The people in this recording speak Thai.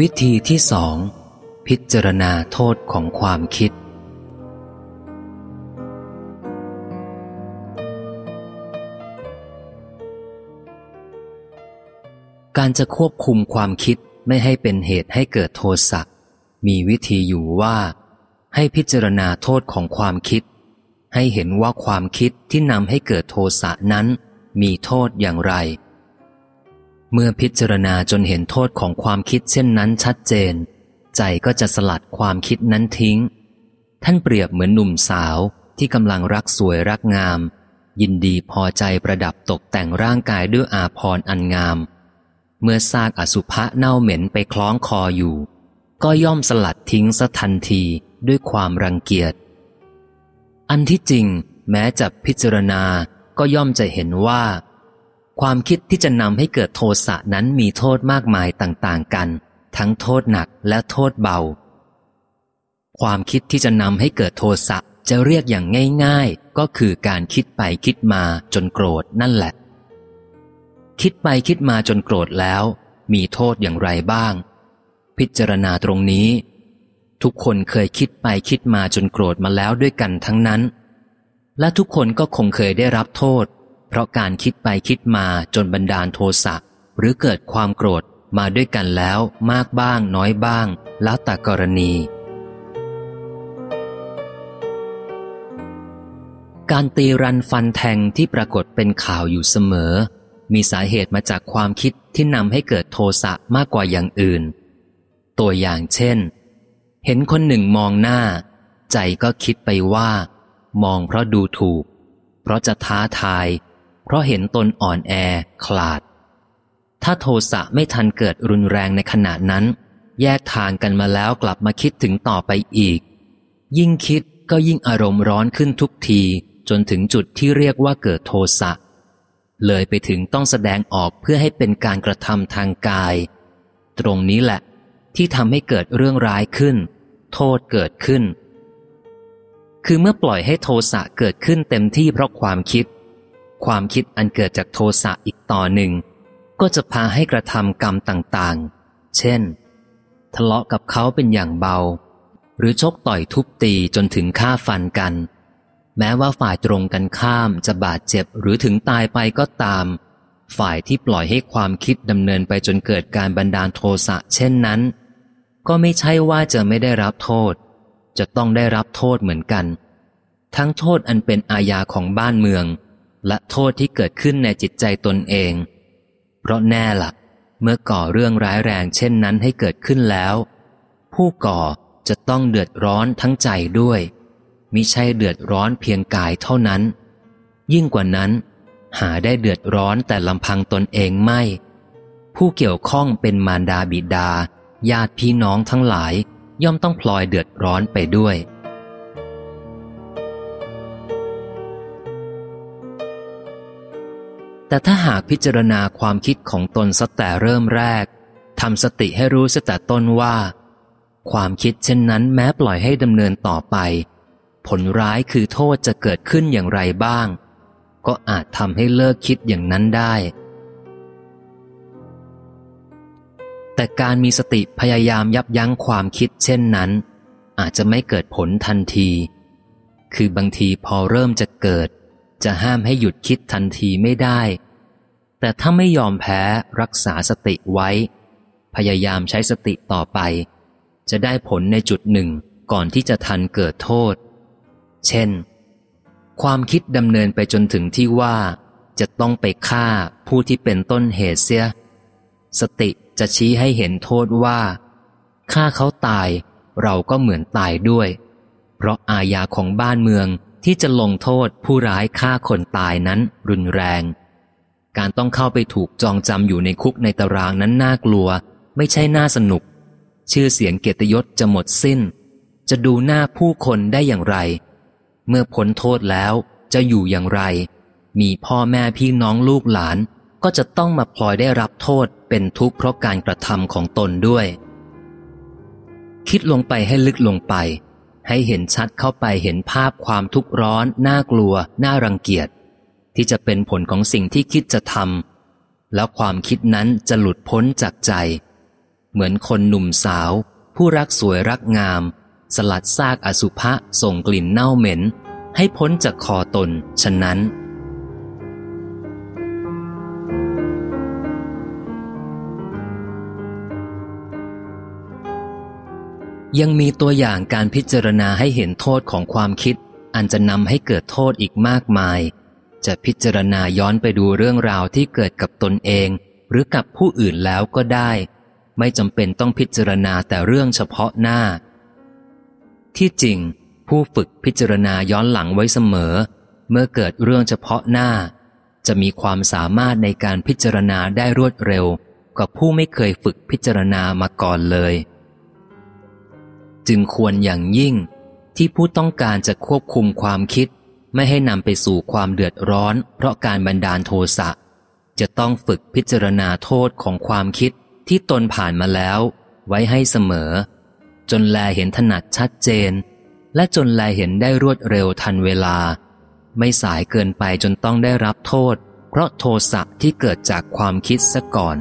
วิธีที่สอง พิจารณาโทษของความคิด การจะควบคุมความคิดไม่ให้เป็นเหตุให้เกิดโทสะมีวิธีอยู่ว่า ให้พิจารณาโทษของความคิด ให้เห็นว่าความคิดที่นำให้เกิดโทสะนั้น มีโทษอย่างไร เมื่อพิจารณาจนเห็นโทษของความคิดเช่นนั้นชัดเจน ใจก็จะสลัดความคิดนั้นทิ้ง ท่านเปรียบเหมือนหนุ่มสาวที่กำลังรักสวยรักงาม ยินดีพอใจประดับตกแต่งร่างกายด้วยอาพรอันงาม เมื่อซากอสุภะเน่าเหม็นไปคล้องคออยู่ ก็ย่อมสลัดทิ้งสะทันทีด้วยความรังเกียจ อันที่จริง แม้จะพิจารณาก็ย่อมจะเห็นว่า ความคิดที่จะนำให้เกิดโทสะนั้นมีโทษมากมายต่างๆกัน ทั้งโทษหนักและโทษเบา ความคิดที่จะนำให้เกิดโทสะจะเรียกอย่างง่ายๆ ก็คือการคิดไปคิดมาจนโกรธนั่นแหละ คิดไปคิดมาจนโกรธแล้ว มีโทษอย่างไรบ้าง พิจารณาตรงนี้ ทุกคนเคยคิดไปคิดมาจนโกรธมาแล้วด้วยกันทั้งนั้น และทุกคนก็คงเคยได้รับโทษ เพราะการคิดไปคิดมาจนบันดาลโทสะหรือเกิดความโกรธมาด้วยกันแล้วมากบ้างน้อยบ้าง แล้วแต่กรณี การตีรันฟันแทงที่ปรากฏเป็นข่าวอยู่เสมอ มีสาเหตุมาจากความคิดที่นำให้เกิดโทสะมากกว่าอย่างอื่น ตัวอย่างเช่น เห็นคนหนึ่งมองหน้า ใจก็คิดไปว่า มองเพราะดูถูก เพราะจะท้าทาย เพราะเห็นตนอ่อนแอขลาด ถ้าโทสะไม่ทันเกิดรุนแรงในขณะนั้น แยกทางกันมาแล้วกลับมาคิดถึงต่อไปอีก ยิ่งคิดก็ยิ่งอารมณ์ร้อนขึ้นทุกที จนถึงจุดที่เรียกว่าเกิดโทสะเลยไปถึงต้องแสดงออกเพื่อให้เป็นการกระทำทางกาย ตรงนี้แหละ ที่ทำให้เกิดเรื่องร้ายขึ้น โทษเกิดขึ้น คือเมื่อปล่อยให้โทสะเกิดขึ้นเต็มที่เพราะความคิด ความคิดอันเกิดจากโทสะอีกต่อหนึ่ง ก็จะพาให้กระทำกรรมต่างๆ เช่น ทะเลาะกับเขาเป็นอย่างเบา หรือชกต่อยทุบตีจนถึงฆ่าฟันกัน แม้ว่าฝ่ายตรงกันข้ามจะบาดเจ็บหรือถึงตายไปก็ตาม ฝ่ายที่ปล่อยให้ความคิดดำเนินไปจนเกิดการบันดาลโทสะเช่นนั้น ก็ไม่ใช่ว่าจะไม่ได้รับโทษ จะต้องได้รับโทษเหมือนกัน ทั้งโทษอันเป็นอาญาของบ้านเมือง และโทษที่เกิดขึ้นในจิตใจตนเอง เพราะแน่ละ่ะ เมื่อก่อเรื่องร้ายแรงเช่นนั้นให้เกิดขึ้นแล้ว ผู้ก่อจะต้องเดือดร้อนทั้งใจด้วยมิใช่เดือดร้อนเพียงกายเท่านั้น ยิ่งกว่านั้น หาได้เดือดร้อนแต่ลำพังตนเองไม่ ผู้เกี่ยวข้องเป็นมารดาบิดา ญาติพี่น้องทั้งหลายย่อมต้องพลอยเดือดร้อนไปด้วย แต่ถ้าหากพิจารณาความคิดของตนสแต่เริ่มแรกทำสติให้รู้สแต่ต้นว่า ความคิดเช่นนั้นแม้ปล่อยให้ดำเนินต่อไป ผลร้ายคือโทษจะเกิดขึ้นอย่างไรบ้าง ก็อาจทำให้เลิกคิดอย่างนั้นได้ แต่การมีสติพยายามยับยั้งความคิดเช่นนั้น อาจจะไม่เกิดผลทันที คือบางทีพอเริ่มจะเกิด จะห้ามให้หยุดคิดทันทีไม่ได้ แต่ถ้าไม่ยอมแพ้รักษาสติไว้ พยายามใช้สติต่อไป จะได้ผลในจุดหนึ่งก่อนที่จะทันเกิดโทษ เช่น ความคิดดำเนินไปจนถึงที่ว่า จะต้องไปฆ่าผู้ที่เป็นต้นเหตุเสีย สติจะชี้ให้เห็นโทษว่าฆ่าเขาตายเราก็เหมือนตายด้วย เพราะอาญาของบ้านเมือง ที่จะลงโทษผู้ร้ายฆ่าคนตายนั้นรุนแรง การต้องเข้าไปถูกจองจำอยู่ในคุกในตารางนั้นน่ากลัว ไม่ใช่น่าสนุก ชื่อเสียงเกียรติยศจะหมดสิ้น จะดูหน้าผู้คนได้อย่างไร เมื่อพ้นโทษแล้วจะอยู่อย่างไร มีพ่อแม่พี่น้องลูกหลานก็จะต้องมาพลอยได้รับโทษเป็นทุกข์เพราะการกระทำของตนด้วย คิดลงไปให้ลึกลงไป ให้เห็นชัดเข้าไปเห็นภาพความทุกข์ร้อน น่ากลัว น่ารังเกียจ ที่จะเป็นผลของสิ่งที่คิดจะทำแล้วความคิดนั้นจะหลุดพ้นจากใจ เหมือนคนหนุ่มสาว ผู้รักสวยรักงาม สลัดซากอสุภะส่งกลิ่นเน่าเหม็น ให้พ้นจากคอตน ฉะนั้น ยังมีตัวอย่างการพิจารณาให้เห็นโทษของความคิด อันจะนำให้เกิดโทษอีกมากมาย จะพิจารณาย้อนไปดูเรื่องราวที่เกิดกับตนเอง หรือกับผู้อื่นแล้วก็ได้ ไม่จำเป็นต้องพิจารณาแต่เรื่องเฉพาะหน้า ที่จริง ผู้ฝึกพิจารณาย้อนหลังไว้เสมอ เมื่อเกิดเรื่องเฉพาะหน้า จะมีความสามารถในการพิจารณาได้รวดเร็วกว่าผู้ไม่เคยฝึกพิจารณามาก่อนเลย จึงควรอย่างยิ่ง ที่ผู้ต้องการจะควบคุมความคิด ไม่ให้นำไปสู่ความเดือดร้อน เพราะการบันดาลโทสะจะต้องฝึกพิจารณาโทษของความคิดที่ตนผ่านมาแล้ว ไว้ให้เสมอ จนแลเห็นถนัดชัดเจน และจนแลเห็นได้รวดเร็วทันเวลา ไม่สายเกินไปจนต้องได้รับโทษ เพราะโทสะที่เกิดจากความคิดซะก่อน